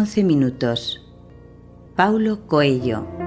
11 minutos. Paulo Coelho.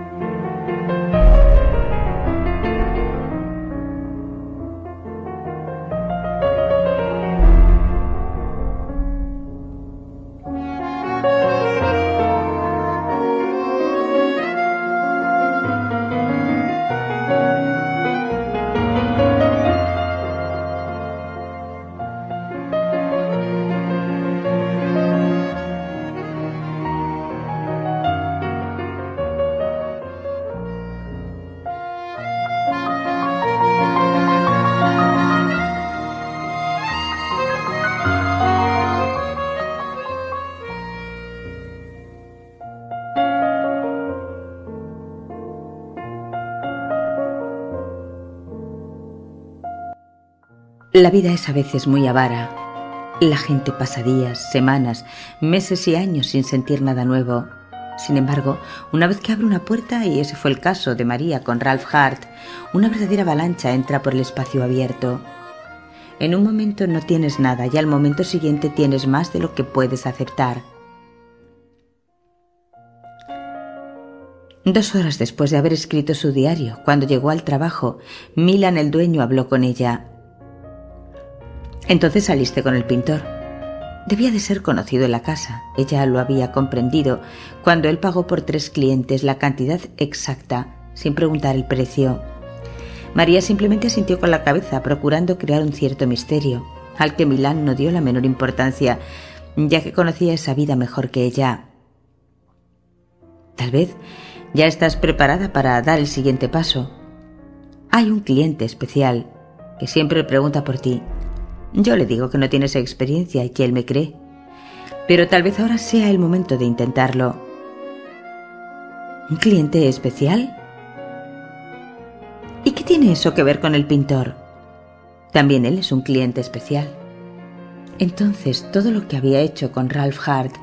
La vida es a veces muy avara. La gente pasa días, semanas, meses y años sin sentir nada nuevo. Sin embargo, una vez que abre una puerta, y ese fue el caso de María con Ralph Hart, una verdadera avalancha entra por el espacio abierto. En un momento no tienes nada y al momento siguiente tienes más de lo que puedes aceptar. Dos horas después de haber escrito su diario, cuando llegó al trabajo, Milan el dueño habló con ella. Entonces saliste con el pintor. Debía de ser conocido en la casa. Ella lo había comprendido cuando él pagó por tres clientes la cantidad exacta, sin preguntar el precio. María simplemente asintió con la cabeza, procurando crear un cierto misterio, al que Milán no dio la menor importancia, ya que conocía esa vida mejor que ella. Tal vez ya estás preparada para dar el siguiente paso. Hay un cliente especial que siempre pregunta por ti yo le digo que no tienes experiencia y que él me cree. Pero tal vez ahora sea el momento de intentarlo. ¿Un cliente especial? ¿Y qué tiene eso que ver con el pintor? También él es un cliente especial. Entonces todo lo que había hecho con Ralph Hart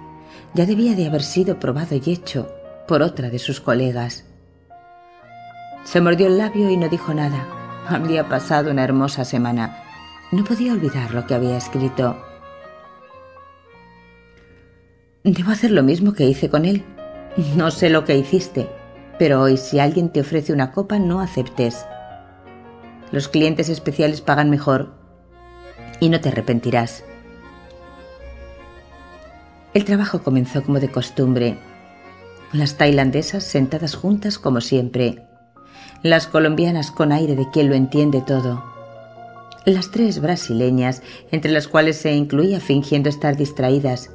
ya debía de haber sido probado y hecho por otra de sus colegas. Se mordió el labio y no dijo nada. Había pasado una hermosa semana no podía olvidar lo que había escrito. Debo hacer lo mismo que hice con él. No sé lo que hiciste, pero hoy si alguien te ofrece una copa no aceptes. Los clientes especiales pagan mejor y no te arrepentirás. El trabajo comenzó como de costumbre. Las tailandesas sentadas juntas como siempre. Las colombianas con aire de quien lo entiende todo las tres brasileñas, entre las cuales se incluía fingiendo estar distraídas,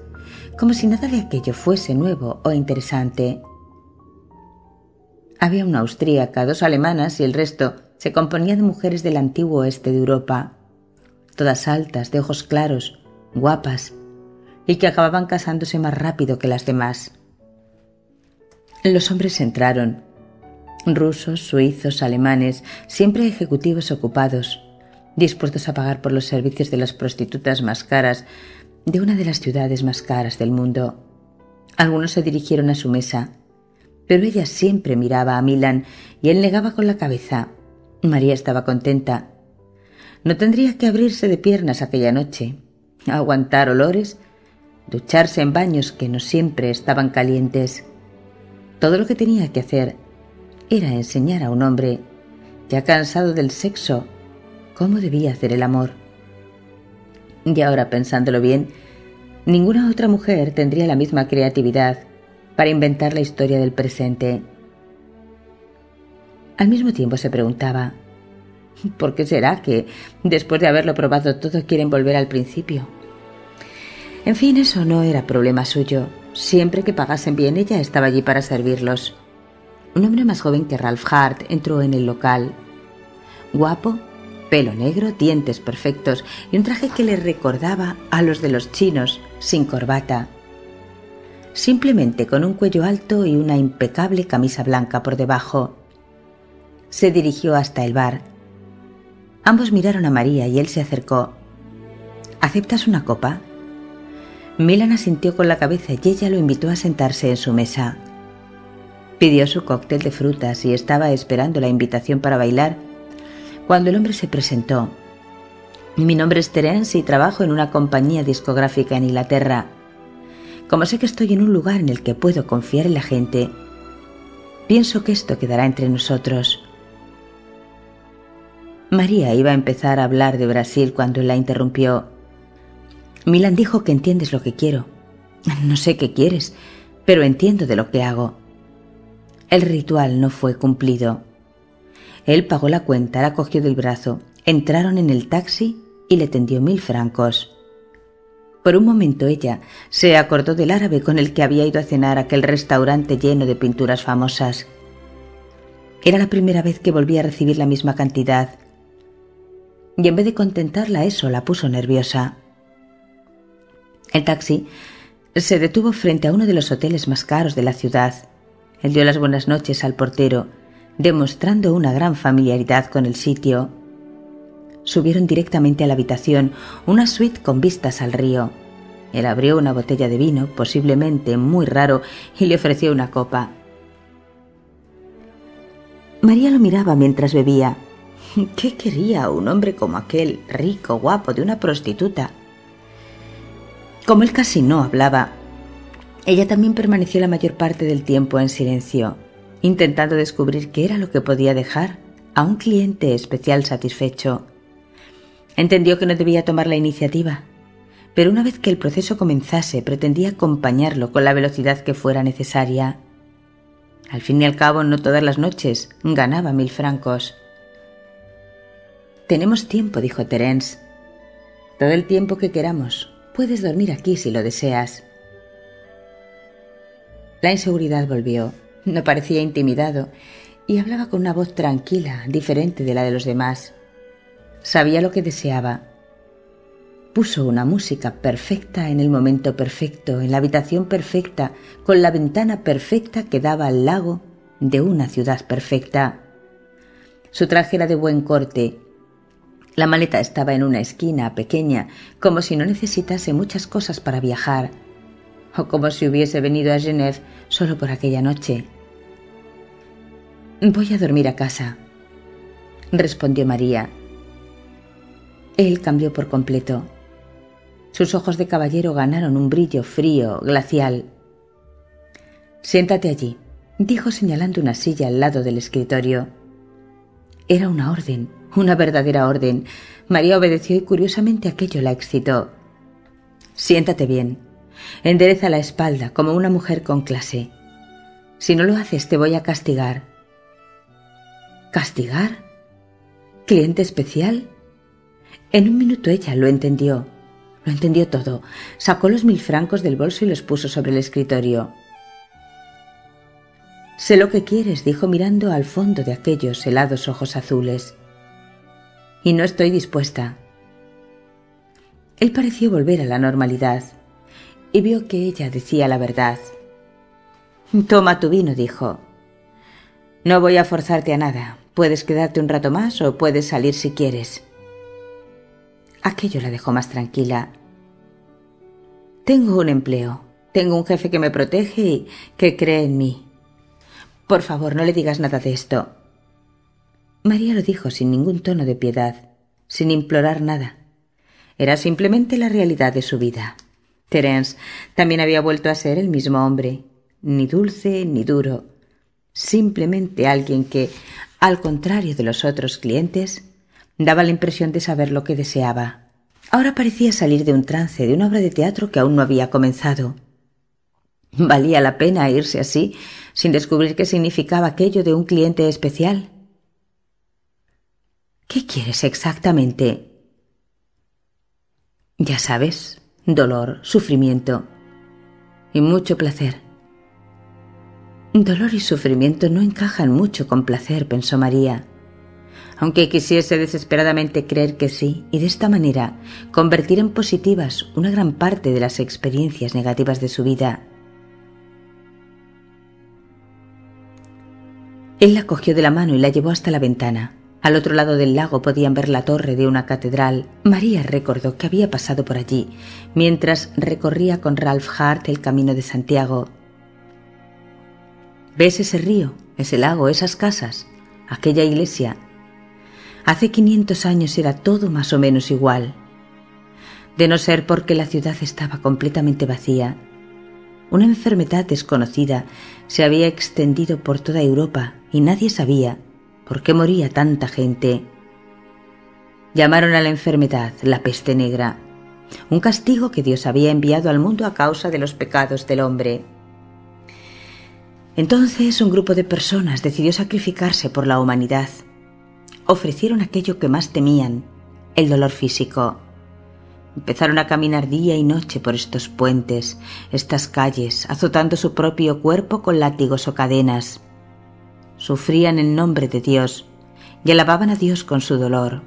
como si nada de aquello fuese nuevo o interesante. Había una austríaca, dos alemanas y el resto se componía de mujeres del antiguo oeste de Europa, todas altas, de ojos claros, guapas, y que acababan casándose más rápido que las demás. Los hombres entraron, rusos, suizos, alemanes, siempre ejecutivos ocupados, dispuestos a pagar por los servicios de las prostitutas más caras de una de las ciudades más caras del mundo. Algunos se dirigieron a su mesa, pero ella siempre miraba a Milan y él negaba con la cabeza. María estaba contenta. No tendría que abrirse de piernas aquella noche, aguantar olores, ducharse en baños que no siempre estaban calientes. Todo lo que tenía que hacer era enseñar a un hombre, ya cansado del sexo, cómo debía hacer el amor. Y ahora pensándolo bien, ninguna otra mujer tendría la misma creatividad para inventar la historia del presente. Al mismo tiempo se preguntaba, ¿por qué será que, después de haberlo probado todo, quieren volver al principio? En fin, eso no era problema suyo. Siempre que pagasen bien, ella estaba allí para servirlos. Un hombre más joven que Ralph Hart entró en el local. Guapo, pelo negro, dientes perfectos y un traje que le recordaba a los de los chinos, sin corbata. Simplemente con un cuello alto y una impecable camisa blanca por debajo. Se dirigió hasta el bar. Ambos miraron a María y él se acercó. ¿Aceptas una copa? Milan asintió con la cabeza y ella lo invitó a sentarse en su mesa. Pidió su cóctel de frutas y estaba esperando la invitación para bailar cuando el hombre se presentó. Mi nombre es Terence y trabajo en una compañía discográfica en Inglaterra. como sé que estoy en un lugar en el que puedo confiar en la gente, pienso que esto quedará entre nosotros. María iba a empezar a hablar de Brasil cuando la interrumpió. Milan dijo que entiendes lo que quiero. No sé qué quieres, pero entiendo de lo que hago. El ritual no fue cumplido. Él pagó la cuenta, la cogió del brazo, entraron en el taxi y le tendió mil francos. Por un momento ella se acordó del árabe con el que había ido a cenar aquel restaurante lleno de pinturas famosas. Era la primera vez que volvía a recibir la misma cantidad. Y en vez de contentarla eso la puso nerviosa. El taxi se detuvo frente a uno de los hoteles más caros de la ciudad. Él dio las buenas noches al portero, demostrando una gran familiaridad con el sitio. Subieron directamente a la habitación, una suite con vistas al río. Él abrió una botella de vino, posiblemente muy raro, y le ofreció una copa. María lo miraba mientras bebía. ¿Qué quería un hombre como aquel, rico, guapo, de una prostituta? Como él casi no hablaba, ella también permaneció la mayor parte del tiempo en silencio, intentando descubrir qué era lo que podía dejar a un cliente especial satisfecho. Entendió que no debía tomar la iniciativa, pero una vez que el proceso comenzase pretendía acompañarlo con la velocidad que fuera necesaria. Al fin y al cabo, no todas las noches ganaba mil francos. Tenemos tiempo, dijo Terence. Todo el tiempo que queramos. Puedes dormir aquí si lo deseas. La inseguridad volvió. No parecía intimidado y hablaba con una voz tranquila, diferente de la de los demás. Sabía lo que deseaba. Puso una música perfecta en el momento perfecto, en la habitación perfecta, con la ventana perfecta que daba al lago de una ciudad perfecta. Su traje era de buen corte. La maleta estaba en una esquina pequeña, como si no necesitase muchas cosas para viajar o como si hubiese venido a Genève solo por aquella noche. Voy a dormir a casa, respondió María. Él cambió por completo. Sus ojos de caballero ganaron un brillo frío, glacial. Siéntate allí, dijo señalando una silla al lado del escritorio. Era una orden, una verdadera orden. María obedeció y curiosamente aquello la excitó. Siéntate bien, Endereza la espalda como una mujer con clase. Si no lo haces te voy a castigar. ¿Castigar? ¿Cliente especial? En un minuto ella lo entendió. Lo entendió todo. Sacó los mil francos del bolso y los puso sobre el escritorio. Sé lo que quieres, dijo mirando al fondo de aquellos helados ojos azules. Y no estoy dispuesta. Él pareció volver a la normalidad y vio que ella decía la verdad. Toma tu vino, dijo. No voy a forzarte a nada. Puedes quedarte un rato más o puedes salir si quieres. Aquello la dejó más tranquila. Tengo un empleo. Tengo un jefe que me protege y que cree en mí. Por favor, no le digas nada de esto. María lo dijo sin ningún tono de piedad, sin implorar nada. Era simplemente la realidad de su vida. Terence también había vuelto a ser el mismo hombre, ni dulce ni duro, simplemente alguien que, al contrario de los otros clientes, daba la impresión de saber lo que deseaba. Ahora parecía salir de un trance de una obra de teatro que aún no había comenzado. ¿Valía la pena irse así, sin descubrir qué significaba aquello de un cliente especial? ¿Qué quieres exactamente? Ya sabes, dolor, sufrimiento y mucho placer. Dolor y sufrimiento no encajan mucho con placer, pensó María. Aunque quisiese desesperadamente creer que sí, y de esta manera convertir en positivas una gran parte de las experiencias negativas de su vida. Él la cogió de la mano y la llevó hasta la ventana. Al otro lado del lago podían ver la torre de una catedral. María recordó que había pasado por allí mientras recorría con Ralph Hart el camino de Santiago. ¿Ves ese río, ese lago, esas casas, aquella iglesia? Hace 500 años era todo más o menos igual. De no ser porque la ciudad estaba completamente vacía, Una enfermedad desconocida se había extendido por toda Europa y nadie sabía por qué moría tanta gente. Llamaron a la enfermedad la peste negra, un castigo que Dios había enviado al mundo a causa de los pecados del hombre. Entonces un grupo de personas decidió sacrificarse por la humanidad. Ofrecieron aquello que más temían, el dolor físico. Empezaron a caminar día y noche por estos puentes, estas calles, azotando su propio cuerpo con látigos o cadenas. Sufrían en nombre de Dios y alababan a Dios con su dolor.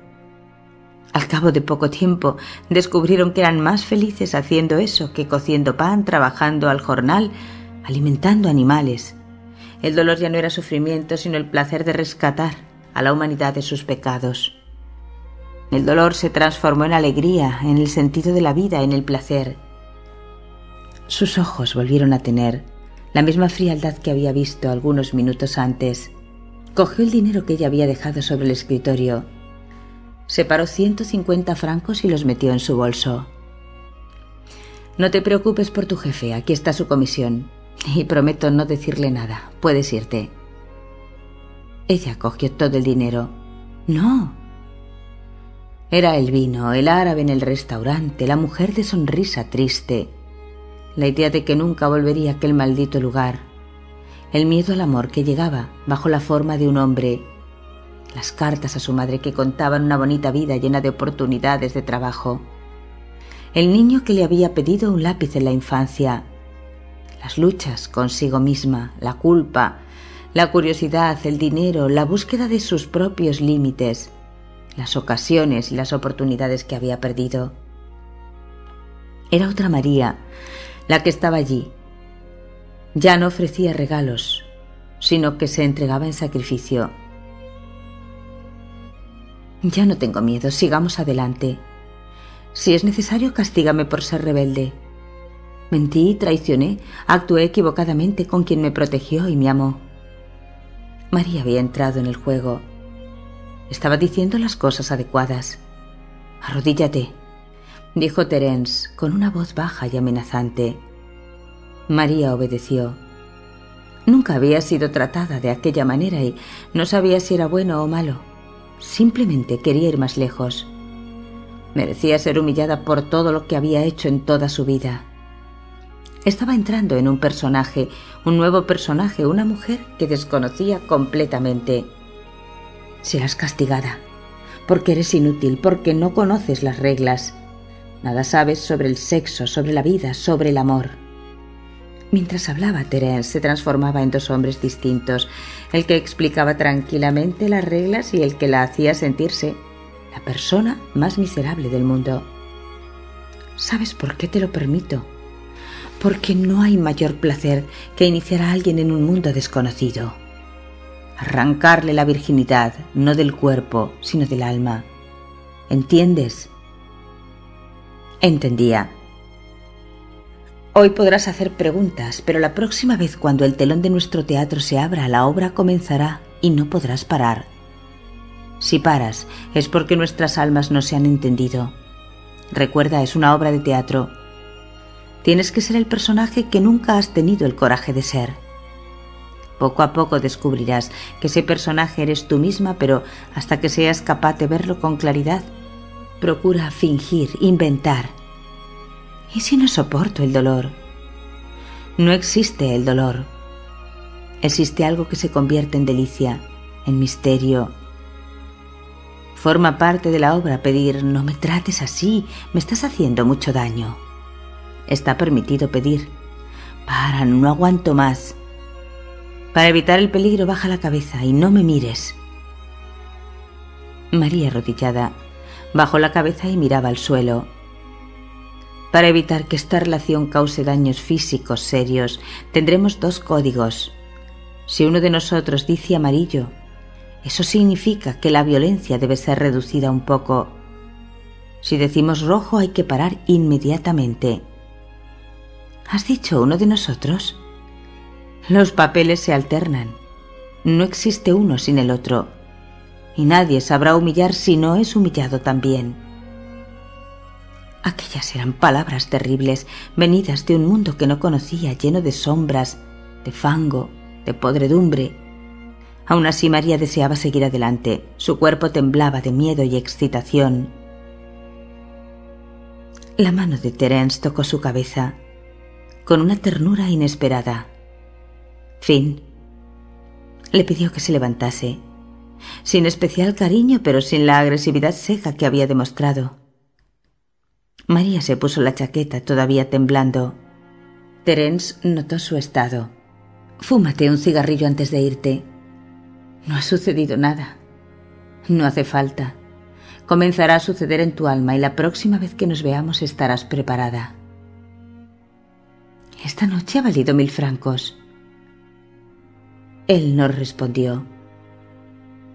Al cabo de poco tiempo descubrieron que eran más felices haciendo eso que cociendo pan, trabajando al jornal, alimentando animales. El dolor ya no era sufrimiento, sino el placer de rescatar a la humanidad de sus pecados. El dolor se transformó en alegría, en el sentido de la vida, en el placer. Sus ojos volvieron a tener la misma frialdad que había visto algunos minutos antes. Cogió el dinero que ella había dejado sobre el escritorio. Separó 150 francos y los metió en su bolso. No te preocupes por tu jefe, aquí está su comisión. Y prometo no decirle nada. Puedes irte. Ella cogió todo el dinero. No, era el vino, el árabe en el restaurante, la mujer de sonrisa triste, la idea de que nunca volvería a aquel maldito lugar, el miedo al amor que llegaba bajo la forma de un hombre, las cartas a su madre que contaban una bonita vida llena de oportunidades de trabajo, el niño que le había pedido un lápiz en la infancia, las luchas consigo misma, la culpa, la curiosidad, el dinero, la búsqueda de sus propios límites, las ocasiones y las oportunidades que había perdido. Era otra María la que estaba allí. Ya no ofrecía regalos, sino que se entregaba en sacrificio. Ya no tengo miedo, sigamos adelante. Si es necesario, castígame por ser rebelde. Mentí, traicioné, actué equivocadamente con quien me protegió y me amó. María había entrado en el juego estaba diciendo las cosas adecuadas. Arrodíllate, dijo Terence con una voz baja y amenazante. María obedeció. Nunca había sido tratada de aquella manera y no sabía si era bueno o malo. Simplemente quería ir más lejos. Merecía ser humillada por todo lo que había hecho en toda su vida. Estaba entrando en un personaje, un nuevo personaje, una mujer que desconocía completamente serás castigada, porque eres inútil, porque no conoces las reglas. Nada sabes sobre el sexo, sobre la vida, sobre el amor. Mientras hablaba, Terence se transformaba en dos hombres distintos, el que explicaba tranquilamente las reglas y el que la hacía sentirse la persona más miserable del mundo. ¿Sabes por qué te lo permito? Porque no hay mayor placer que iniciar a alguien en un mundo desconocido arrancarle la virginidad, no del cuerpo, sino del alma. ¿Entiendes? Entendía. Hoy podrás hacer preguntas, pero la próxima vez cuando el telón de nuestro teatro se abra, la obra comenzará y no podrás parar. Si paras, es porque nuestras almas no se han entendido. Recuerda, es una obra de teatro. Tienes que ser el personaje que nunca has tenido el coraje de ser. Poco a poco descubrirás que ese personaje eres tú misma, pero hasta que seas capaz de verlo con claridad, procura fingir, inventar. ¿Y si no soporto el dolor? No existe el dolor. Existe algo que se convierte en delicia, en misterio. Forma parte de la obra pedir, no me trates así, me estás haciendo mucho daño. Está permitido pedir, para, no aguanto más. Para evitar el peligro, baja la cabeza y no me mires. María, arrodillada, bajó la cabeza y miraba al suelo. Para evitar que esta relación cause daños físicos serios, tendremos dos códigos. Si uno de nosotros dice amarillo, eso significa que la violencia debe ser reducida un poco. Si decimos rojo hay que parar inmediatamente. ¿Has dicho uno de nosotros? Los papeles se alternan. No existe uno sin el otro. Y nadie sabrá humillar si no es humillado también. Aquellas eran palabras terribles, venidas de un mundo que no conocía, lleno de sombras, de fango, de podredumbre. Aún así María deseaba seguir adelante. Su cuerpo temblaba de miedo y excitación. La mano de Terence tocó su cabeza con una ternura inesperada. Fin. Le pidió que se levantase, sin especial cariño, pero sin la agresividad seca que había demostrado. María se puso la chaqueta todavía temblando. Terence notó su estado. Fúmate un cigarrillo antes de irte. No ha sucedido nada. No hace falta. Comenzará a suceder en tu alma y la próxima vez que nos veamos estarás preparada. Esta noche ha valido mil francos. Él no respondió.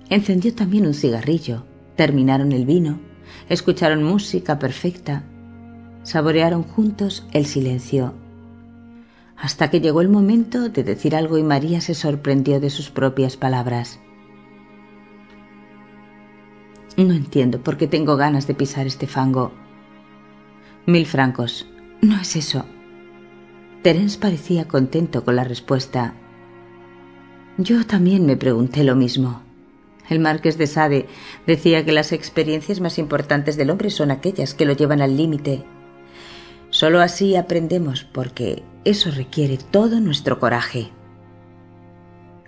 Encendió también un cigarrillo. Terminaron el vino. Escucharon música perfecta saborearon juntos el silencio, hasta que llegó el momento de decir algo y María se sorprendió de sus propias palabras. No entiendo por qué tengo ganas de pisar este fango. Mil francos. No es eso. Terence parecía contento con la respuesta. Yo también me pregunté lo mismo. El marqués de Sade decía que las experiencias más importantes del hombre son aquellas que lo llevan al límite Solo así aprendemos porque eso requiere todo nuestro coraje.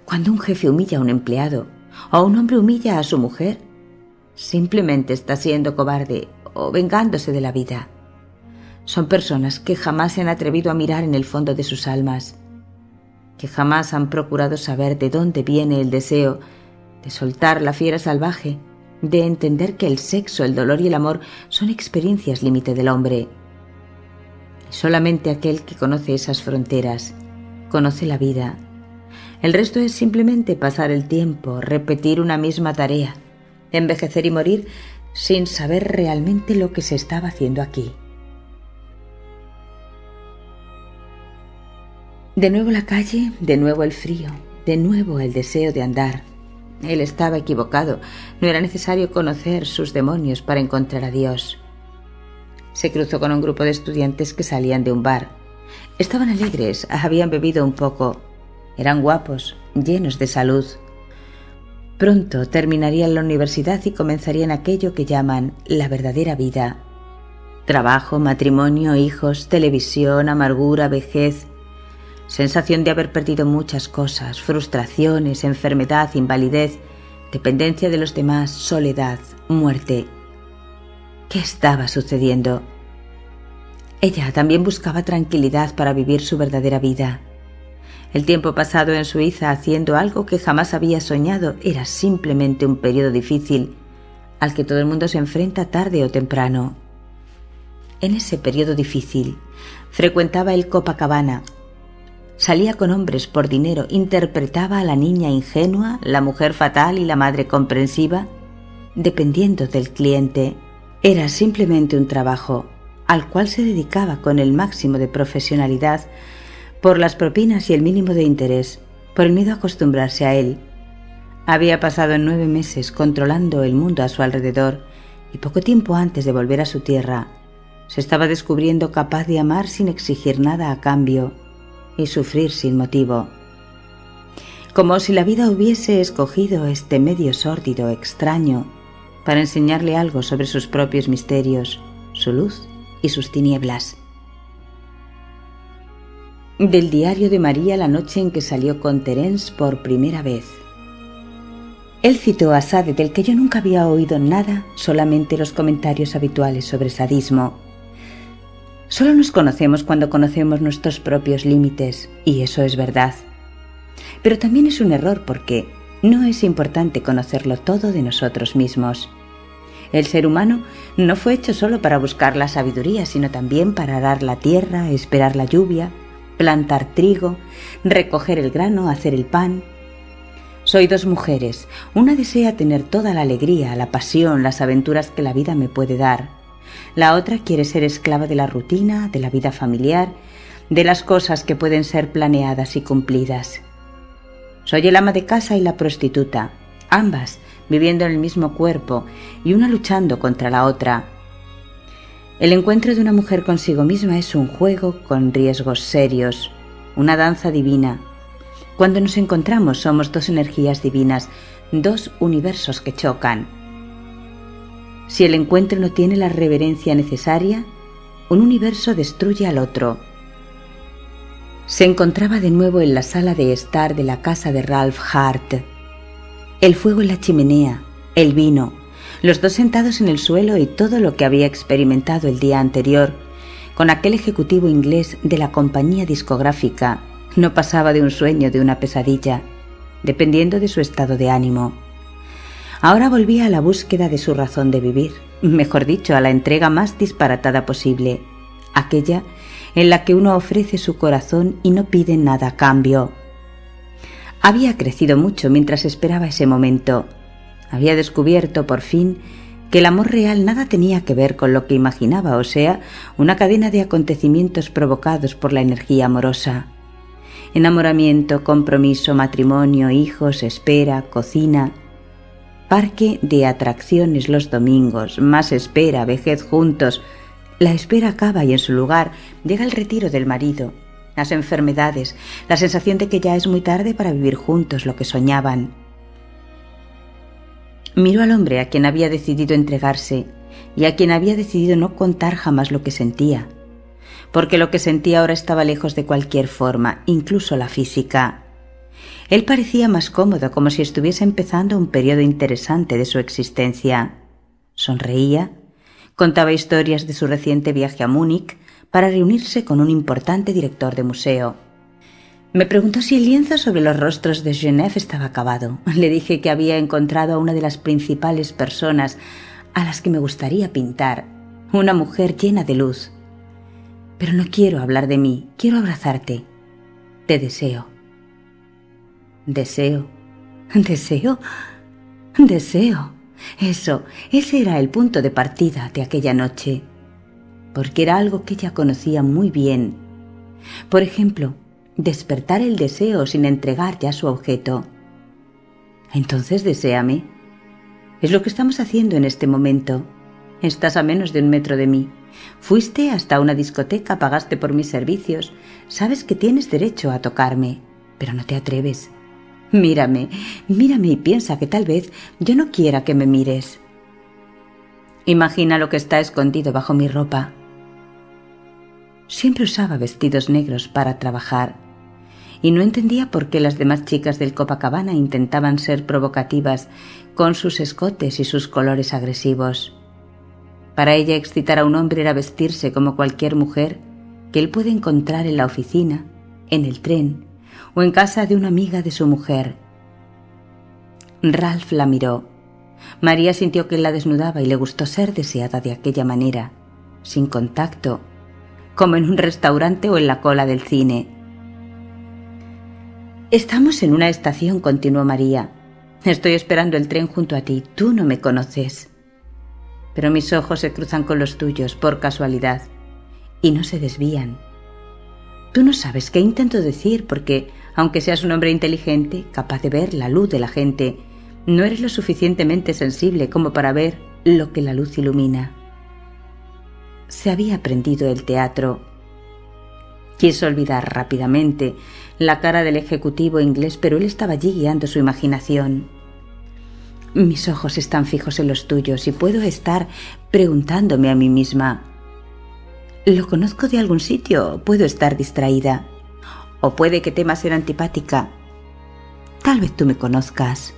Cuando un jefe humilla a un empleado o un hombre humilla a su mujer, simplemente está siendo cobarde o vengándose de la vida. Son personas que jamás se han atrevido a mirar en el fondo de sus almas, que jamás han procurado saber de dónde viene el deseo de soltar la fiera salvaje, de entender que el sexo, el dolor y el amor son experiencias límite del hombre Solamente aquel que conoce esas fronteras conoce la vida. El resto es simplemente pasar el tiempo, repetir una misma tarea, envejecer y morir sin saber realmente lo que se estaba haciendo aquí. De nuevo la calle, de nuevo el frío, de nuevo el deseo de andar. Él estaba equivocado, no era necesario conocer sus demonios para encontrar a Dios se cruzó con un grupo de estudiantes que salían de un bar. Estaban alegres, habían bebido un poco, eran guapos, llenos de salud. Pronto terminarían la universidad y comenzarían aquello que llaman la verdadera vida. Trabajo, matrimonio, hijos, televisión, amargura, vejez, sensación de haber perdido muchas cosas, frustraciones, enfermedad, invalidez, dependencia de los demás, soledad, muerte ¿Qué estaba sucediendo? Ella también buscaba tranquilidad para vivir su verdadera vida. El tiempo pasado en Suiza haciendo algo que jamás había soñado era simplemente un periodo difícil al que todo el mundo se enfrenta tarde o temprano. En ese periodo difícil frecuentaba el Copacabana, salía con hombres por dinero, interpretaba a la niña ingenua, la mujer fatal y la madre comprensiva, dependiendo del cliente. Era simplemente un trabajo al cual se dedicaba con el máximo de profesionalidad por las propinas y el mínimo de interés, por el miedo a acostumbrarse a él. Había pasado nueve meses controlando el mundo a su alrededor y poco tiempo antes de volver a su tierra, se estaba descubriendo capaz de amar sin exigir nada a cambio y sufrir sin motivo. Como si la vida hubiese escogido este medio sórdido, extraño, para enseñarle algo sobre sus propios misterios, su luz y sus tinieblas. Del diario de María la noche en que salió con Terence por primera vez. Él citó a Sade del que yo nunca había oído nada, solamente los comentarios habituales sobre sadismo. Solo nos conocemos cuando conocemos nuestros propios límites, y eso es verdad. Pero también es un error porque no es importante conocerlo todo de nosotros mismos. El ser humano no fue hecho solo para buscar la sabiduría, sino también para arar la tierra, esperar la lluvia, plantar trigo, recoger el grano, hacer el pan. Soy dos mujeres. Una desea tener toda la alegría, la pasión, las aventuras que la vida me puede dar. La otra quiere ser esclava de la rutina, de la vida familiar, de las cosas que pueden ser planeadas y cumplidas. Soy el ama de casa y la prostituta, ambas viviendo en el mismo cuerpo y una luchando contra la otra. El encuentro de una mujer consigo misma es un juego con riesgos serios, una danza divina. Cuando nos encontramos somos dos energías divinas, dos universos que chocan. Si el encuentro no tiene la reverencia necesaria, un universo destruye al otro. Se encontraba de nuevo en la sala de estar de la casa de Ralph Hart. El fuego en la chimenea, el vino, los dos sentados en el suelo y todo lo que había experimentado el día anterior, con aquel ejecutivo inglés de la compañía discográfica, no pasaba de un sueño, de una pesadilla, dependiendo de su estado de ánimo. Ahora volvía a la búsqueda de su razón de vivir, mejor dicho, a la entrega más disparatada posible, aquella en la que uno ofrece su corazón y no pide nada a cambio. Había crecido mucho mientras esperaba ese momento, había descubierto por fin que el amor real nada tenía que ver con lo que imaginaba, o sea, una cadena de acontecimientos provocados por la energía amorosa. Enamoramiento, compromiso, matrimonio, hijos, espera, cocina, parque de atracciones los domingos, más espera, vejez juntos. La espera acaba y en su lugar llega el retiro del marido, las enfermedades, la sensación de que ya es muy tarde para vivir juntos lo que soñaban. Miró al hombre a quien había decidido entregarse y a quien había decidido no contar jamás lo que sentía, porque lo que sentía ahora estaba lejos de cualquier forma, incluso la física. Él parecía más cómodo, como si estuviese empezando un periodo interesante de su existencia. Sonreía, contaba historias de su reciente viaje a Múnich para reunirse con un importante director de museo. Me preguntó si el lienzo sobre los rostros de Genève estaba acabado. Le dije que había encontrado a una de las principales personas a las que me gustaría pintar, una mujer llena de luz. Pero no quiero hablar de mí, quiero abrazarte. Te deseo. Deseo. Deseo. Deseo. Eso, ese era el punto de partida de aquella noche, porque era algo que ella conocía muy bien. Por ejemplo, despertar el deseo sin entregar ya su objeto. Entonces deséame. Es lo que estamos haciendo en este momento. Estás a menos de un metro de mí. Fuiste hasta una discoteca, pagaste por mis servicios. Sabes que tienes derecho a tocarme, pero no te atreves. Mírame, mírame y piensa que tal vez yo no quiera que me mires. Imagina lo que está escondido bajo mi ropa. Siempre usaba vestidos negros para trabajar y no entendía por qué las demás chicas del Copacabana intentaban ser provocativas con sus escotes y sus colores agresivos. Para ella excitar a un hombre era vestirse como cualquier mujer que él puede encontrar en la oficina, en el tren o en casa de una amiga de su mujer. Ralph la miró. María sintió que la desnudaba y le gustó ser deseada de aquella manera, sin contacto, como en un restaurante o en la cola del cine. Estamos en una estación, continuó María. Estoy esperando el tren junto a ti. Tú no me conoces. Pero mis ojos se cruzan con los tuyos por casualidad y no se desvían. Tú no sabes qué intento decir porque, aunque seas un hombre inteligente, capaz de ver la luz de la gente, no eres lo suficientemente sensible como para ver lo que la luz ilumina. Se había aprendido el teatro Quiso olvidar rápidamente la cara del ejecutivo inglés, pero él estaba allí guiando su imaginación. Mis ojos están fijos en los tuyos y puedo estar preguntándome a mí misma. ¿Lo conozco de algún sitio? Puedo estar distraída. O puede que temas ser antipática. Tal vez tú me conozcas.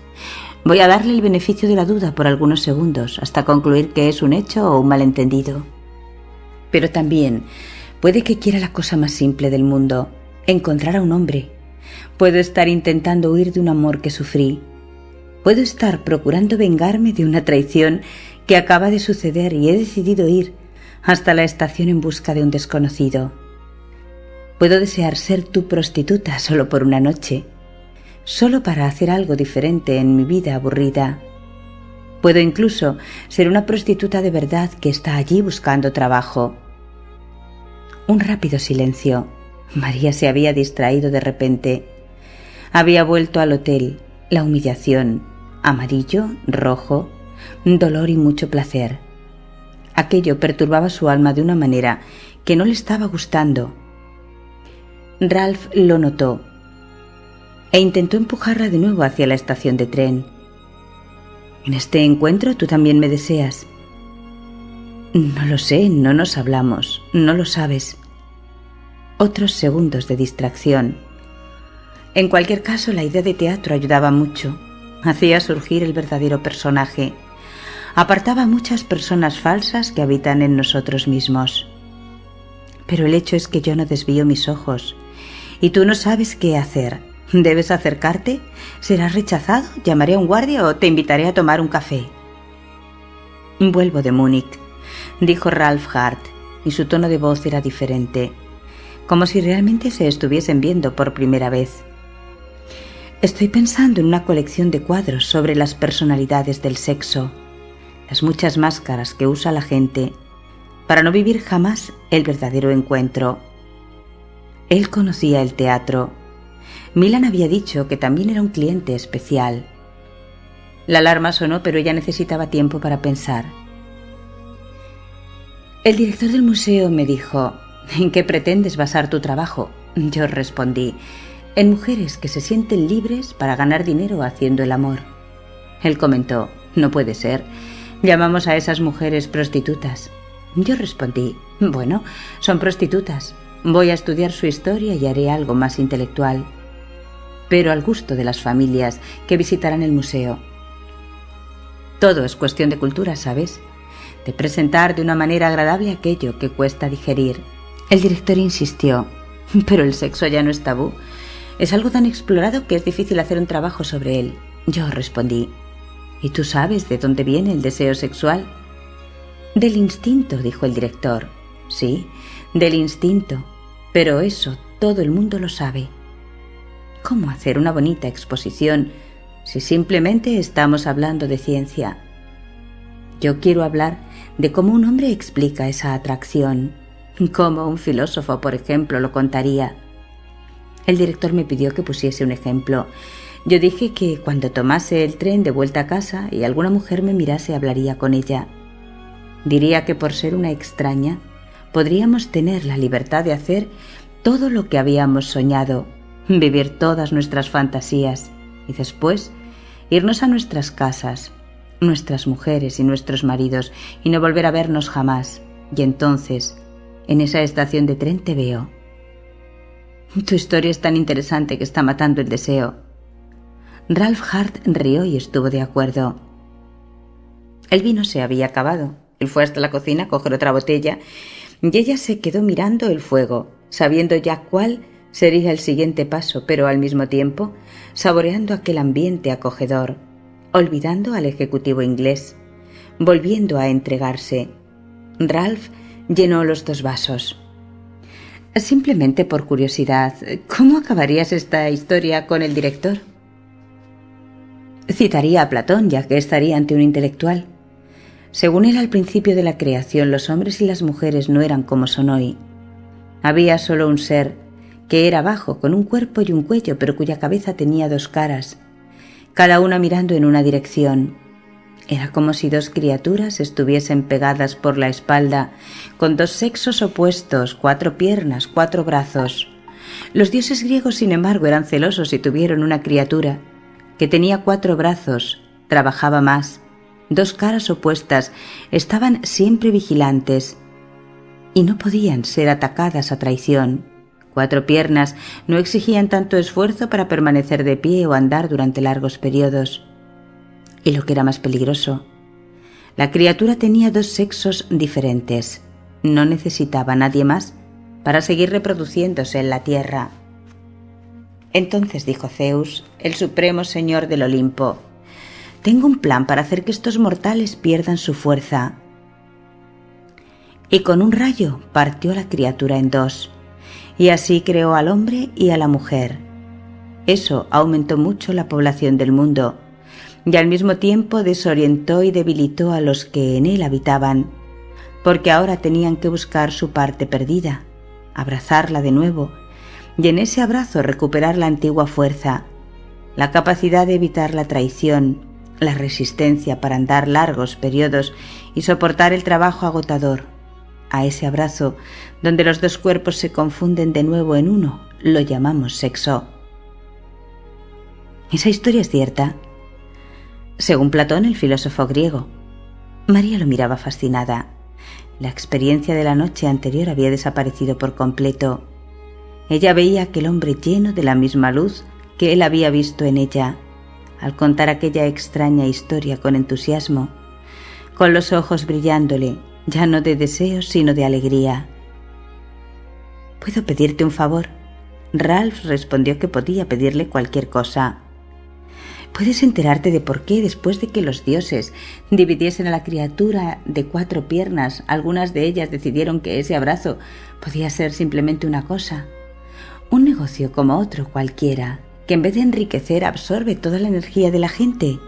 Voy a darle el beneficio de la duda por algunos segundos hasta concluir que es un hecho o un malentendido. Pero también Puede que quiera la cosa más simple del mundo, encontrar a un hombre. Puedo estar intentando huir de un amor que sufrí. Puedo estar procurando vengarme de una traición que acaba de suceder y he decidido ir hasta la estación en busca de un desconocido. Puedo desear ser tu prostituta solo por una noche, solo para hacer algo diferente en mi vida aburrida. Puedo incluso ser una prostituta de verdad que está allí buscando trabajo un rápido silencio. María se había distraído de repente. Había vuelto al hotel. La humillación. Amarillo, rojo, dolor y mucho placer. Aquello perturbaba su alma de una manera que no le estaba gustando. Ralph lo notó e intentó empujarla de nuevo hacia la estación de tren. En este encuentro tú también me deseas. No lo sé, no nos hablamos, no lo sabes. Otros segundos de distracción. En cualquier caso, la idea de teatro ayudaba mucho. Hacía surgir el verdadero personaje. Apartaba a muchas personas falsas que habitan en nosotros mismos. Pero el hecho es que yo no desvío mis ojos y tú no sabes qué hacer. ¿Debes acercarte? ¿Serás rechazado? ¿Llamaré a un guardia o te invitaré a tomar un café? Vuelvo de Múnich, dijo Ralph Hart, y su tono de voz era diferente, como si realmente se estuviesen viendo por primera vez. Estoy pensando en una colección de cuadros sobre las personalidades del sexo, las muchas máscaras que usa la gente para no vivir jamás el verdadero encuentro. Él conocía el teatro. Milan había dicho que también era un cliente especial. La alarma sonó, pero ella necesitaba tiempo para pensar. El director del museo me dijo, ¿en qué pretendes basar tu trabajo? Yo respondí, en mujeres que se sienten libres para ganar dinero haciendo el amor. Él comentó, no puede ser. Llamamos a esas mujeres prostitutas. Yo respondí, bueno, son prostitutas. Voy a estudiar su historia y haré algo más intelectual, pero al gusto de las familias que visitarán el museo. Todo es cuestión de cultura, ¿sabes? De presentar de una manera agradable aquello que cuesta digerir. El director insistió, pero el sexo ya no es tabú. Es algo tan explorado que es difícil hacer un trabajo sobre él. Yo respondí, ¿y tú sabes de dónde viene el deseo sexual? Del instinto, dijo el director. Sí, del instinto. Pero eso todo el mundo lo sabe. ¿Cómo hacer una bonita exposición si simplemente estamos hablando de ciencia? Yo quiero hablar de cómo un hombre explica esa atracción, cómo un filósofo, por ejemplo, lo contaría el director me pidió que pusiese un ejemplo. Yo dije que cuando tomase el tren de vuelta a casa y alguna mujer me mirase hablaría con ella. Diría que por ser una extraña podríamos tener la libertad de hacer todo lo que habíamos soñado, vivir todas nuestras fantasías y después irnos a nuestras casas, nuestras mujeres y nuestros maridos y no volver a vernos jamás. Y entonces, en esa estación de tren te veo tu historia es tan interesante que está matando el deseo. Ralph Hart rió y estuvo de acuerdo. El vino se había acabado. Él fue hasta la cocina a coger otra botella y ella se quedó mirando el fuego, sabiendo ya cuál sería el siguiente paso, pero al mismo tiempo saboreando aquel ambiente acogedor, olvidando al ejecutivo inglés, volviendo a entregarse. Ralph llenó los dos vasos. Simplemente por curiosidad, ¿cómo acabarías esta historia con el director? Citaría a Platón, ya que estaría ante un intelectual. Según él al principio de la creación, los hombres y las mujeres no eran como son hoy. Había solo un ser, que era bajo, con un cuerpo y un cuello, pero cuya cabeza tenía dos caras, cada una mirando en una dirección. Era como si dos criaturas estuviesen pegadas por la espalda, con dos sexos opuestos, cuatro piernas, cuatro brazos. Los dioses griegos, sin embargo, eran celosos y tuvieron una criatura que tenía cuatro brazos, trabajaba más, dos caras opuestas, estaban siempre vigilantes y no podían ser atacadas a traición. Cuatro piernas no exigían tanto esfuerzo para permanecer de pie o andar durante largos periodos. Y lo que era más peligroso, la criatura tenía dos sexos diferentes. No necesitaba nadie más para seguir reproduciéndose en la tierra. Entonces dijo Zeus, el supremo señor del Olimpo, tengo un plan para hacer que estos mortales pierdan su fuerza. Y con un rayo partió la criatura en dos, y así creó al hombre y a la mujer. Eso aumentó mucho la población del mundo, y al mismo tiempo desorientó y debilitó a los que en él habitaban, porque ahora tenían que buscar su parte perdida, abrazarla de nuevo, y en ese abrazo recuperar la antigua fuerza, la capacidad de evitar la traición, la resistencia para andar largos periodos y soportar el trabajo agotador. A ese abrazo, donde los dos cuerpos se confunden de nuevo en uno, lo llamamos sexo. Esa historia es cierta. Según Platón, el filósofo griego. María lo miraba fascinada. La experiencia de la noche anterior había desaparecido por completo. Ella veía aquel hombre lleno de la misma luz que él había visto en ella, al contar aquella extraña historia con entusiasmo, con los ojos brillándole, ya no de deseo, sino de alegría. ¿Puedo pedirte un favor? Ralph respondió que podía pedirle cualquier cosa. Puedes enterarte de por qué después de que los dioses dividiesen a la criatura de cuatro piernas, algunas de ellas decidieron que ese abrazo podía ser simplemente una cosa, un negocio como otro cualquiera, que en vez de enriquecer absorbe toda la energía de la gente.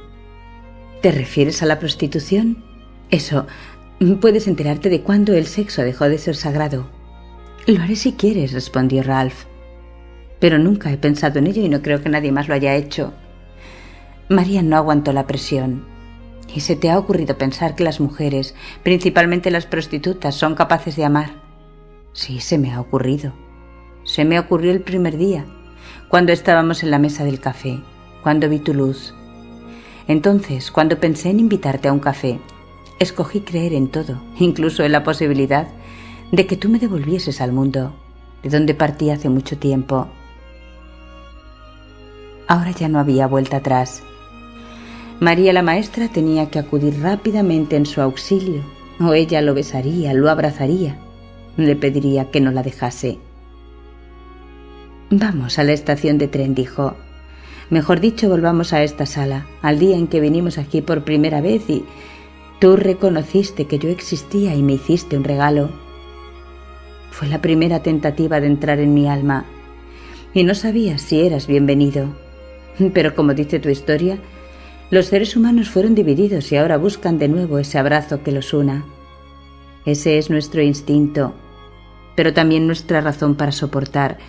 ¿Te refieres a la prostitución? Eso, puedes enterarte de cuándo el sexo dejó de ser sagrado. Lo haré si quieres, respondió Ralph. Pero nunca he pensado en ello y no creo que nadie más lo haya hecho. María no aguantó la presión. ¿Y se te ha ocurrido pensar que las mujeres, principalmente las prostitutas, son capaces de amar? Sí, se me ha ocurrido. Se me ocurrió el primer día, cuando estábamos en la mesa del café, cuando vi tu luz. Entonces, cuando pensé en invitarte a un café, escogí creer en todo, incluso en la posibilidad de que tú me devolvieses al mundo, de donde partí hace mucho tiempo. Ahora ya no había vuelta atrás. María la maestra tenía que acudir rápidamente en su auxilio, o ella lo besaría, lo abrazaría, le pediría que no la dejase. Vamos a la estación de tren, dijo. Mejor dicho, volvamos a esta sala, al día en que vinimos aquí por primera vez y tú reconociste que yo existía y me hiciste un regalo. Fue la primera tentativa de entrar en mi alma y no sabía si eras bienvenido. Pero como dice tu historia, los seres humanos fueron divididos y ahora buscan de nuevo ese abrazo que los una. Ese es nuestro instinto, pero también nuestra razón para soportar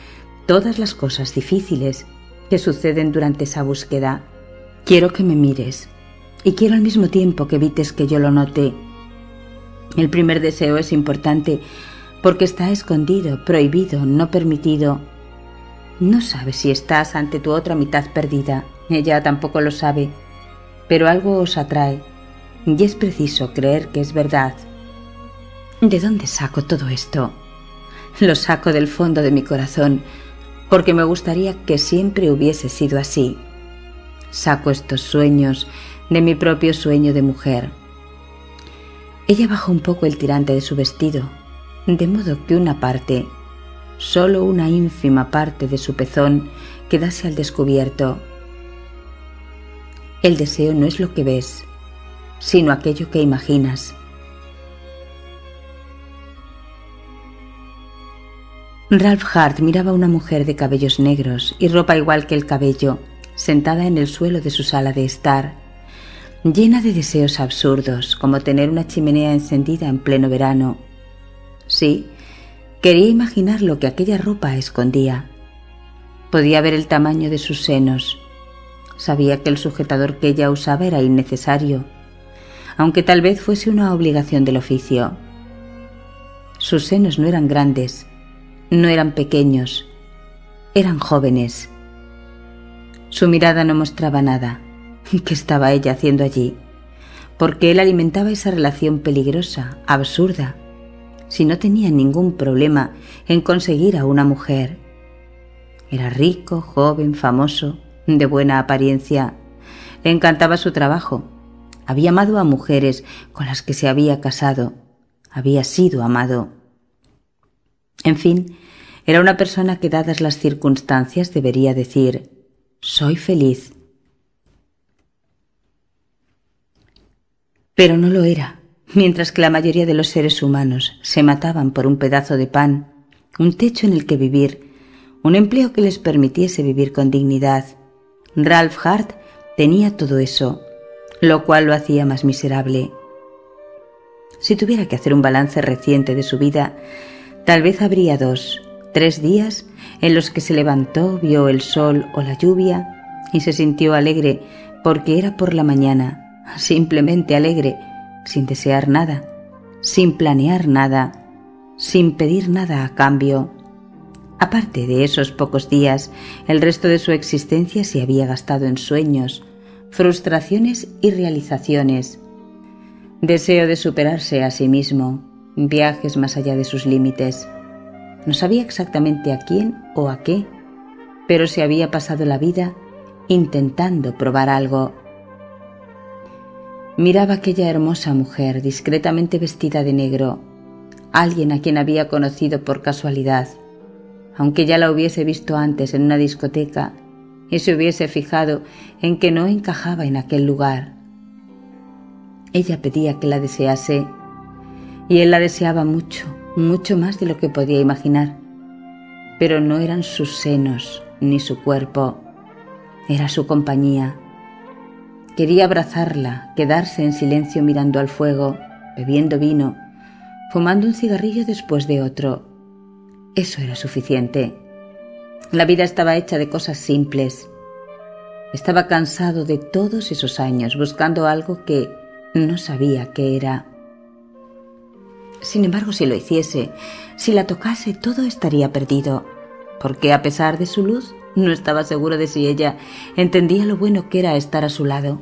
todas las cosas difíciles que suceden durante esa búsqueda. Quiero que me mires y quiero al mismo tiempo que evites que yo lo note. El primer deseo es importante porque está escondido, prohibido, no permitido. No sabes si estás ante tu otra mitad perdida. Ella tampoco lo sabe pero algo os atrae y es preciso creer que es verdad. ¿De dónde saco todo esto? Lo saco del fondo de mi corazón, porque me gustaría que siempre hubiese sido así. Saco estos sueños de mi propio sueño de mujer. Ella bajó un poco el tirante de su vestido, de modo que una parte, solo una ínfima parte de su pezón, quedase al descubierto. El deseo no es lo que ves, sino aquello que imaginas. Ralph Hart miraba a una mujer de cabellos negros y ropa igual que el cabello, sentada en el suelo de su sala de estar, llena de deseos absurdos, como tener una chimenea encendida en pleno verano. Sí, quería imaginar lo que aquella ropa escondía. Podía ver el tamaño de sus senos, Sabía que el sujetador que ella usaba era innecesario, aunque tal vez fuese una obligación del oficio. Sus senos no eran grandes, no eran pequeños, eran jóvenes. Su mirada no mostraba nada. ¿Qué estaba ella haciendo allí? Porque él alimentaba esa relación peligrosa, absurda, si no tenía ningún problema en conseguir a una mujer. Era rico, joven, famoso, de buena apariencia. Le encantaba su trabajo. Había amado a mujeres con las que se había casado. Había sido amado. En fin, era una persona que dadas las circunstancias debería decir soy feliz. Pero no lo era, mientras que la mayoría de los seres humanos se mataban por un pedazo de pan, un techo en el que vivir, un empleo que les permitiese vivir con dignidad, Ralph Hart tenía todo eso, lo cual lo hacía más miserable. Si tuviera que hacer un balance reciente de su vida, tal vez habría dos, tres días en los que se levantó, vio el sol o la lluvia y se sintió alegre porque era por la mañana, simplemente alegre, sin desear nada, sin planear nada, sin pedir nada a cambio. Aparte de esos pocos días, el resto de su existencia se había gastado en sueños, frustraciones y realizaciones. Deseo de superarse a sí mismo, viajes más allá de sus límites. No sabía exactamente a quién o a qué, pero se había pasado la vida intentando probar algo. Miraba aquella hermosa mujer discretamente vestida de negro, alguien a quien había conocido por casualidad, aunque ya la hubiese visto antes en una discoteca y se hubiese fijado en que no encajaba en aquel lugar. Ella pedía que la desease y él la deseaba mucho, mucho más de lo que podía imaginar. Pero no eran sus senos ni su cuerpo, era su compañía. Quería abrazarla, quedarse en silencio mirando al fuego, bebiendo vino, fumando un cigarrillo después de otro. Eso era suficiente. La vida estaba hecha de cosas simples. Estaba cansado de todos esos años buscando algo que no sabía qué era. Sin embargo, si lo hiciese, si la tocase, todo estaría perdido, porque a pesar de su luz, no estaba seguro de si ella entendía lo bueno que era estar a su lado.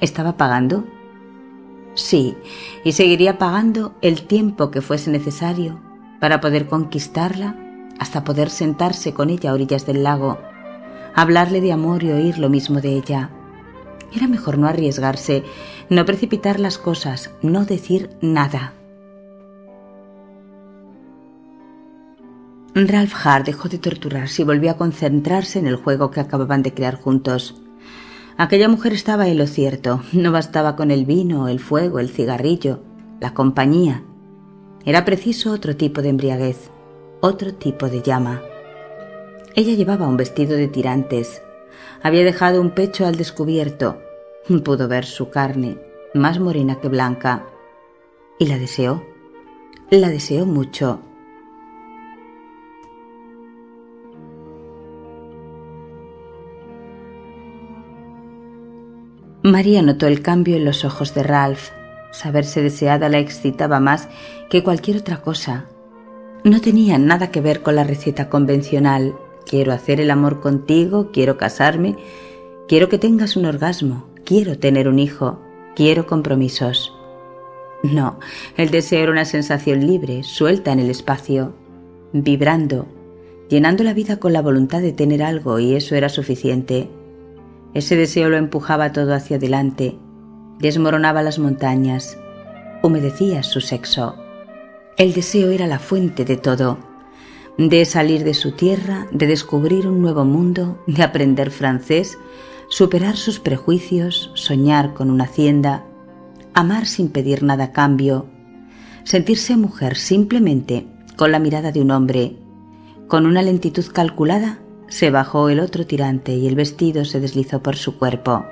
¿Estaba pagando? Sí, y seguiría pagando el tiempo que fuese necesario para poder conquistarla hasta poder sentarse con ella a orillas del lago, hablarle de amor y oír lo mismo de ella. Era mejor no arriesgarse, no precipitar las cosas, no decir nada. Ralph Hart dejó de torturarse y volvió a concentrarse en el juego que acababan de crear juntos. Aquella mujer estaba en lo cierto, no bastaba con el vino, el fuego, el cigarrillo, la compañía. Era preciso otro tipo de embriaguez, otro tipo de llama. Ella llevaba un vestido de tirantes, había dejado un pecho al descubierto. Pudo ver su carne, más morena que blanca, y la deseó. La deseó mucho. María notó el cambio en los ojos de Ralph. Saberse deseada la excitaba más que cualquier otra cosa. No tenía nada que ver con la receta convencional quiero hacer el amor contigo, quiero casarme, quiero que tengas un orgasmo, quiero tener un hijo, quiero compromisos. No, el deseo era una sensación libre, suelta en el espacio, vibrando, llenando la vida con la voluntad de tener algo y eso era suficiente. Ese deseo lo empujaba todo hacia adelante, desmoronaba las montañas, humedecía su sexo. El deseo era la fuente de todo de salir de su tierra, de descubrir un nuevo mundo, de aprender francés, superar sus prejuicios, soñar con una hacienda, amar sin pedir nada a cambio, sentirse mujer simplemente con la mirada de un hombre. Con una lentitud calculada, se bajó el otro tirante y el vestido se deslizó por su cuerpo.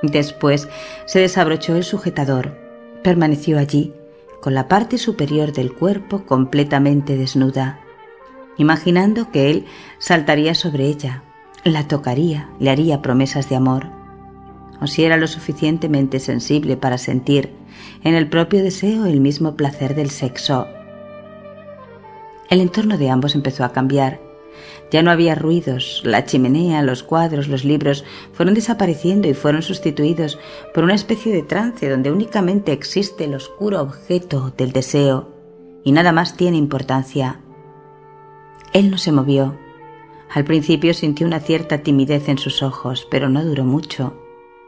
Después se desabrochó el sujetador. Permaneció allí, con la parte superior del cuerpo completamente desnuda imaginando que él saltaría sobre ella, la tocaría, le haría promesas de amor. O si era lo suficientemente sensible para sentir en el propio deseo el mismo placer del sexo. El entorno de ambos empezó a cambiar. Ya no había ruidos, la chimenea, los cuadros, los libros fueron desapareciendo y fueron sustituidos por una especie de trance donde únicamente existe el oscuro objeto del deseo y nada más tiene importancia. Él no se movió. Al principio sintió una cierta timidez en sus ojos, pero no duró mucho.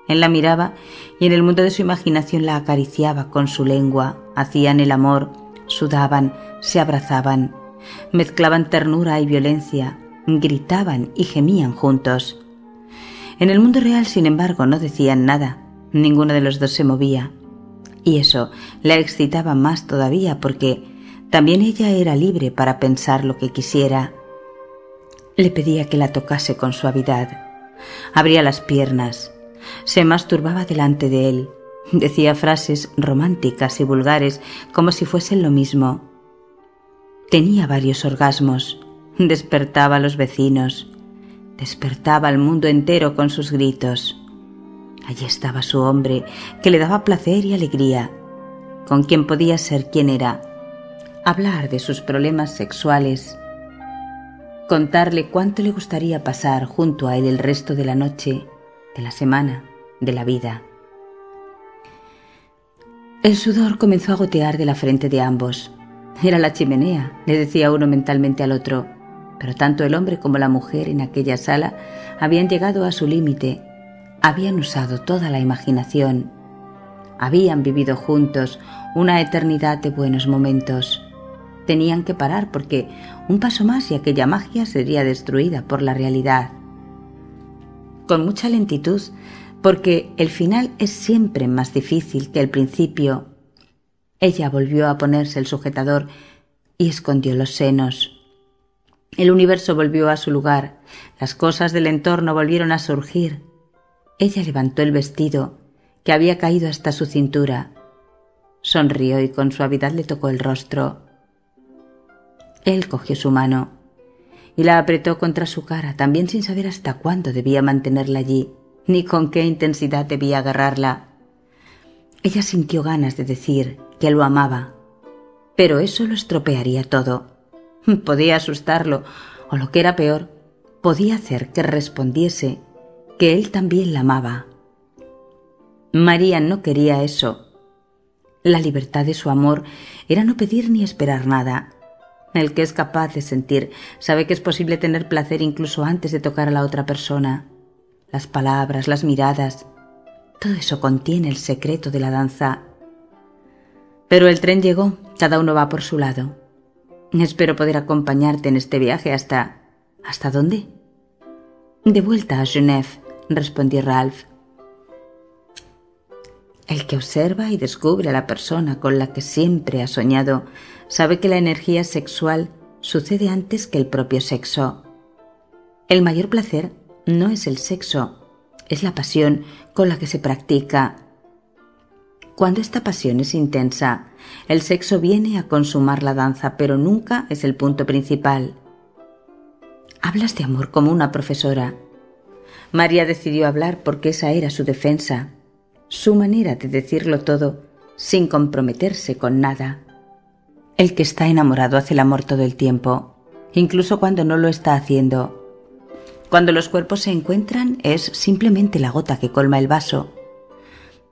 Él la miraba y en el mundo de su imaginación la acariciaba con su lengua, hacían el amor, sudaban, se abrazaban, mezclaban ternura y violencia, gritaban y gemían juntos. En el mundo real, sin embargo, no decían nada, ninguno de los dos se movía. Y eso la excitaba más todavía porque también ella era libre para pensar lo que quisiera. Le pedía que la tocase con suavidad. Abría las piernas. Se masturbaba delante de él. Decía frases románticas y vulgares como si fuesen lo mismo. Tenía varios orgasmos. Despertaba a los vecinos. despertaba al mundo entero con sus gritos. Allí estaba su hombre, que le daba placer y alegría, con quien podía ser quien era, hablar de sus problemas sexuales, contarle cuánto le gustaría pasar junto a él el resto de la noche, de la semana, de la vida. El sudor comenzó a gotear de la frente de ambos. Era la chimenea, le decía uno mentalmente al otro, pero tanto el hombre como la mujer en aquella sala habían llegado a su límite, habían usado toda la imaginación, habían vivido juntos una eternidad de buenos momentos. Tenían que parar porque un paso más y aquella magia sería destruida por la realidad. Con mucha lentitud porque el final es siempre más difícil que el principio. Ella volvió a ponerse el sujetador y escondió los senos. El universo volvió a su lugar, las cosas del entorno volvieron a surgir. Ella levantó el vestido, que había caído hasta su cintura. Sonrió y con suavidad le tocó el rostro. Él cogió su mano y la apretó contra su cara, también sin saber hasta cuándo debía mantenerla allí ni con qué intensidad debía agarrarla. Ella sintió ganas de decir que lo amaba, pero eso lo estropearía todo. Podía asustarlo, o lo que era peor, podía hacer que respondiese que él también la amaba. María no quería eso. La libertad de su amor era no pedir ni esperar nada. El que es capaz de sentir sabe que es posible tener placer incluso antes de tocar a la otra persona las palabras, las miradas, todo eso contiene el secreto de la danza. Pero el tren llegó, cada uno va por su lado. Espero poder acompañarte en este viaje hasta... ¿Hasta dónde? De vuelta a Genève, respondió Ralph. El que observa y descubre a la persona con la que siempre ha soñado sabe que la energía sexual sucede antes que el propio sexo. El mayor placer no es el sexo, es la pasión con la que se practica. Cuando esta pasión es intensa, el sexo viene a consumar la danza, pero nunca es el punto principal. Hablas de amor como una profesora. María decidió hablar porque esa era su defensa, su manera de decirlo todo sin comprometerse con nada. El que está enamorado hace el amor todo el tiempo, incluso cuando no lo está haciendo. Cuando los cuerpos se encuentran es simplemente la gota que colma el vaso.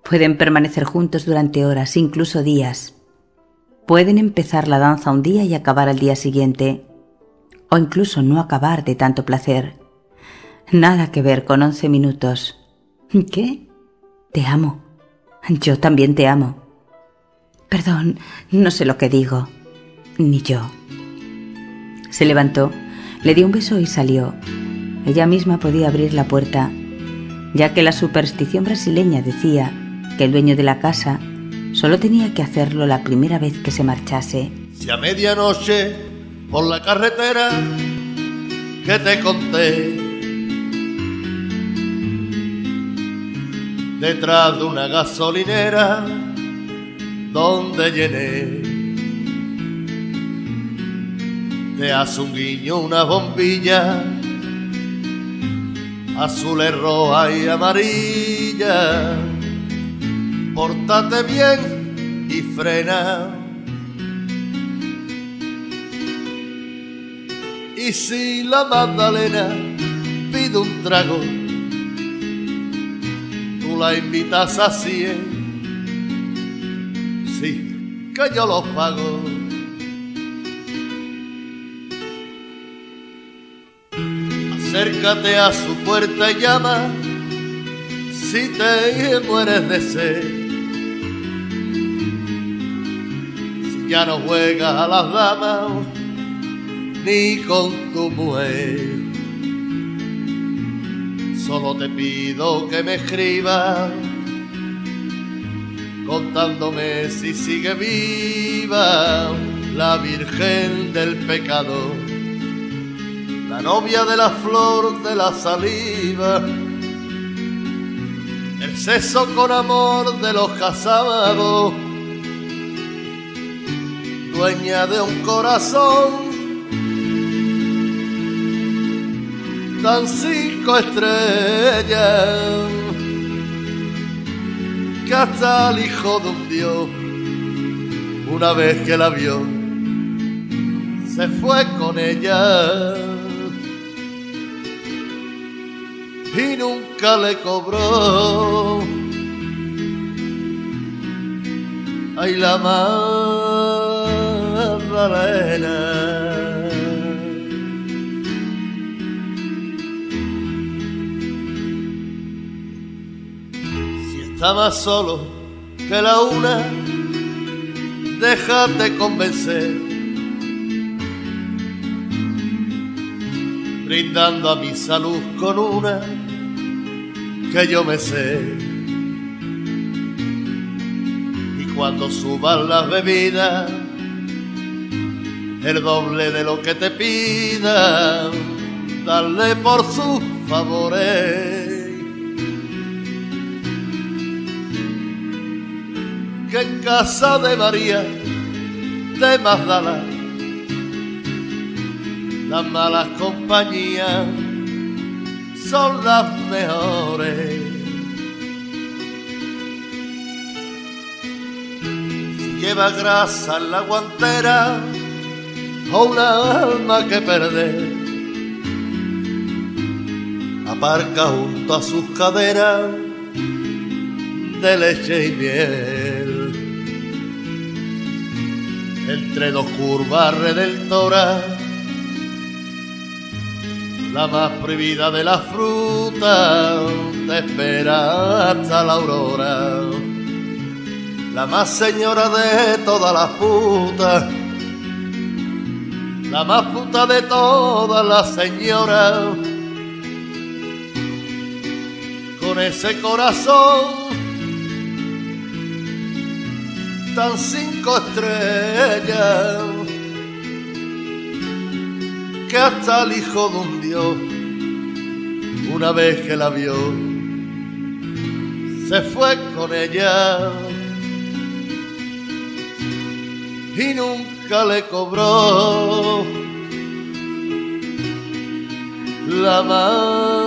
Pueden permanecer juntos durante horas, incluso días. Pueden empezar la danza un día y acabar al día siguiente. O incluso no acabar de tanto placer. Nada que ver con once minutos. ¿Qué? Te amo. Yo también te amo. Perdón, no sé lo que digo. Ni yo. Se levantó, le dio un beso y salió. Ella misma podía abrir la puerta, ya que la superstición brasileña decía que el dueño de la casa solo tenía que hacerlo la primera vez que se marchase. Si a medianoche por la carretera que te conté, detrás de una gasolinera donde llené, te hace un guiño una bombilla azules, roja y amarilla. Pórtate bien y frena. Y si la Magdalena pide un trago, tú la invitas así, sí, que yo los pago. acércate a su puerta y llama si te mueres de sed. Si ya no juegas a las damas ni con tu mujer, solo te pido que me escribas contándome si sigue viva la Virgen del Pecado. La novia de la flor de la saliva, el sexo con amor de los casados, dueña de un corazón. Tan cinco estrellas que hasta el hijo de un dios, una vez que la vio, se fue con ella y nunca le cobró. Ay, la Magdalena. Está más solo que la una, déjate convencer, brindando a mi salud con una que yo me sé. Y cuando suban las bebidas, el doble de lo que te pida, darle por sus favores que en casa de María de Magdala las malas compañías son las mejores. Si lleva grasa en la guantera o una alma que perder, aparca junto a sus caderas de leche y miel entre dos curvas redentoras, la más prohibida de las frutas te espera hasta la aurora, la más señora de todas las putas, la más puta de todas las señoras, con ese corazón tan cinco estrellas que hasta el hijo de un dios, una vez que la vio, se fue con ella y nunca le cobró la Magdalena.